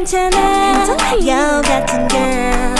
괜찮아, 괜찮아. 여 같은 girl